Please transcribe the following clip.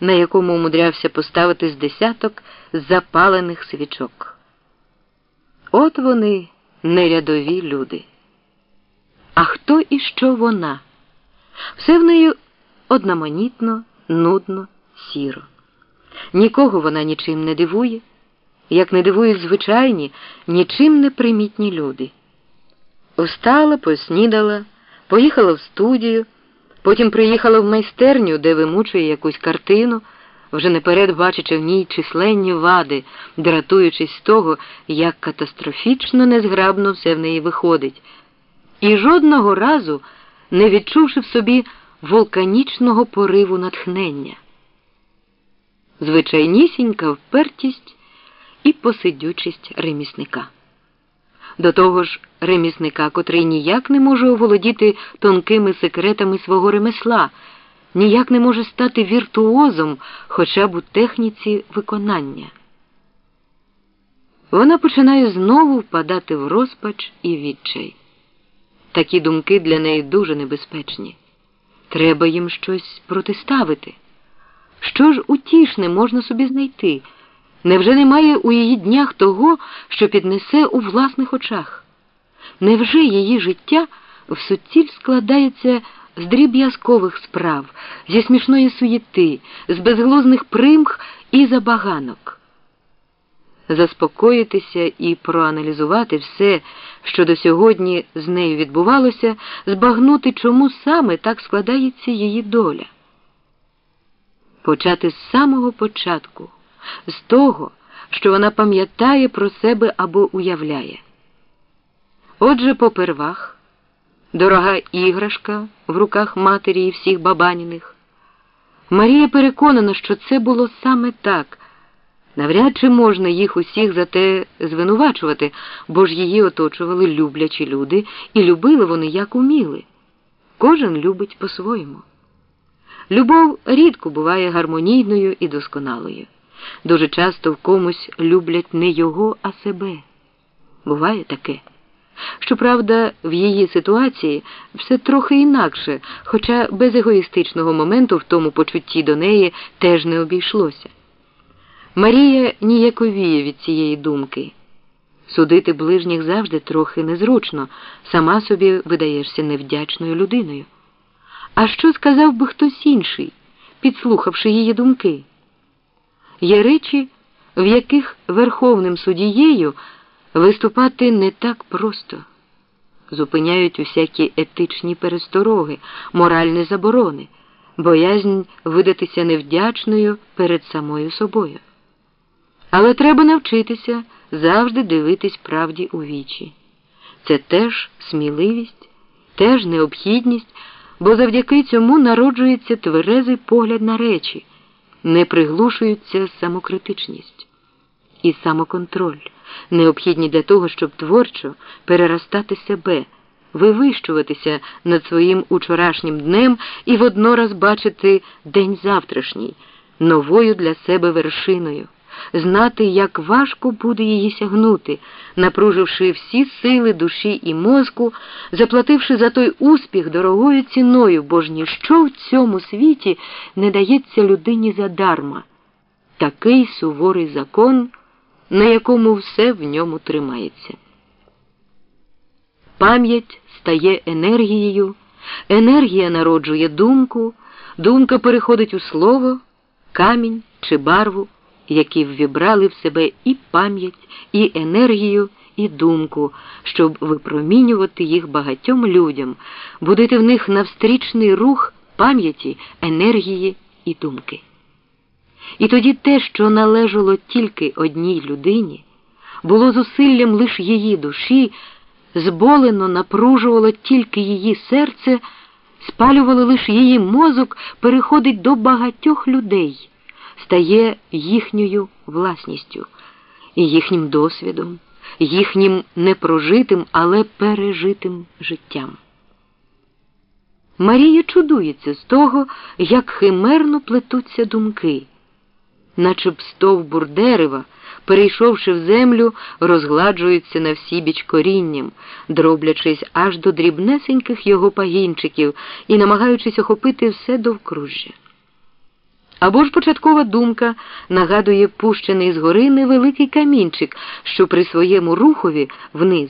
на якому умудрявся поставити з десяток запалених свічок. От вони нерядові люди. А хто і що вона? Все в неї одноманітно, нудно, сіро. Нікого вона нічим не дивує, як не дивують звичайні, нічим не примітні люди. Встала, поснідала, поїхала в студію, потім приїхала в майстерню, де вимучує якусь картину, вже наперед бачачи в ній численні вади, дратуючись з того, як катастрофічно незграбно все в неї виходить, і жодного разу не відчувши в собі вулканічного пориву натхнення. Звичайнісінька впертість і посидючість ремісника. До того ж, ремісника, котрий ніяк не може оволодіти тонкими секретами свого ремесла, ніяк не може стати віртуозом хоча б у техніці виконання. Вона починає знову впадати в розпач і відчай. Такі думки для неї дуже небезпечні. Треба їм щось протиставити. Що ж утішне можна собі знайти? Невже немає у її днях того, що піднесе у власних очах? Невже її життя в суціль складається з дріб'язкових справ, зі смішної суєти, з безглузних примх і забаганок? Заспокоїтися і проаналізувати все, що до сьогодні з нею відбувалося, збагнути, чому саме так складається її доля. Почати з самого початку з того, що вона пам'ятає про себе або уявляє. Отже, попервах, дорога іграшка в руках матері і всіх бабаніних. Марія переконана, що це було саме так. Навряд чи можна їх усіх за те звинувачувати, бо ж її оточували люблячі люди, і любили вони як уміли. Кожен любить по-своєму. Любов рідко буває гармонійною і досконалою. Дуже часто в комусь люблять не його, а себе. Буває таке. Щоправда, в її ситуації все трохи інакше, хоча без егоїстичного моменту в тому почутті до неї теж не обійшлося. Марія ніяковіє від цієї думки. Судити ближніх завжди трохи незручно, сама собі видаєшся невдячною людиною. А що сказав би хтось інший, підслухавши її думки? Є речі, в яких верховним судією виступати не так просто, зупиняють усякі етичні перестороги, моральні заборони, боязнь видатися невдячною перед самою собою. Але треба навчитися завжди дивитись правді у вічі. Це теж сміливість, теж необхідність, бо завдяки цьому народжується тверезий погляд на речі не приглушуються самокритичність і самоконтроль, необхідні для того, щоб творчо переростати себе, вивищуватися над своїм учорашнім днем і воднораз бачити день завтрашній, новою для себе вершиною знати, як важко буде її сягнути, напруживши всі сили душі і мозку, заплативши за той успіх дорогою ціною, бо ж ніщо в цьому світі не дається людині задарма. Такий суворий закон, на якому все в ньому тримається. Пам'ять стає енергією, енергія народжує думку, думка переходить у слово, камінь чи барву які ввібрали в себе і пам'ять, і енергію, і думку, щоб випромінювати їх багатьом людям, будити в них навстрічний рух пам'яті, енергії і думки. І тоді те, що належало тільки одній людині, було зусиллям лише її душі, зболено напружувало тільки її серце, спалювало лише її мозок, переходить до багатьох людей стає їхньою власністю, і їхнім досвідом, їхнім непрожитим, але пережитим життям. Марія чудується з того, як химерно плетуться думки, наче б стовбур дерева, перейшовши в землю, розгладжується на всі біч корінням, дроблячись аж до дрібнесеньких його пагінчиків і намагаючись охопити все довкружжя. Або ж початкова думка нагадує пущений згори невеликий камінчик, що при своєму рухові вниз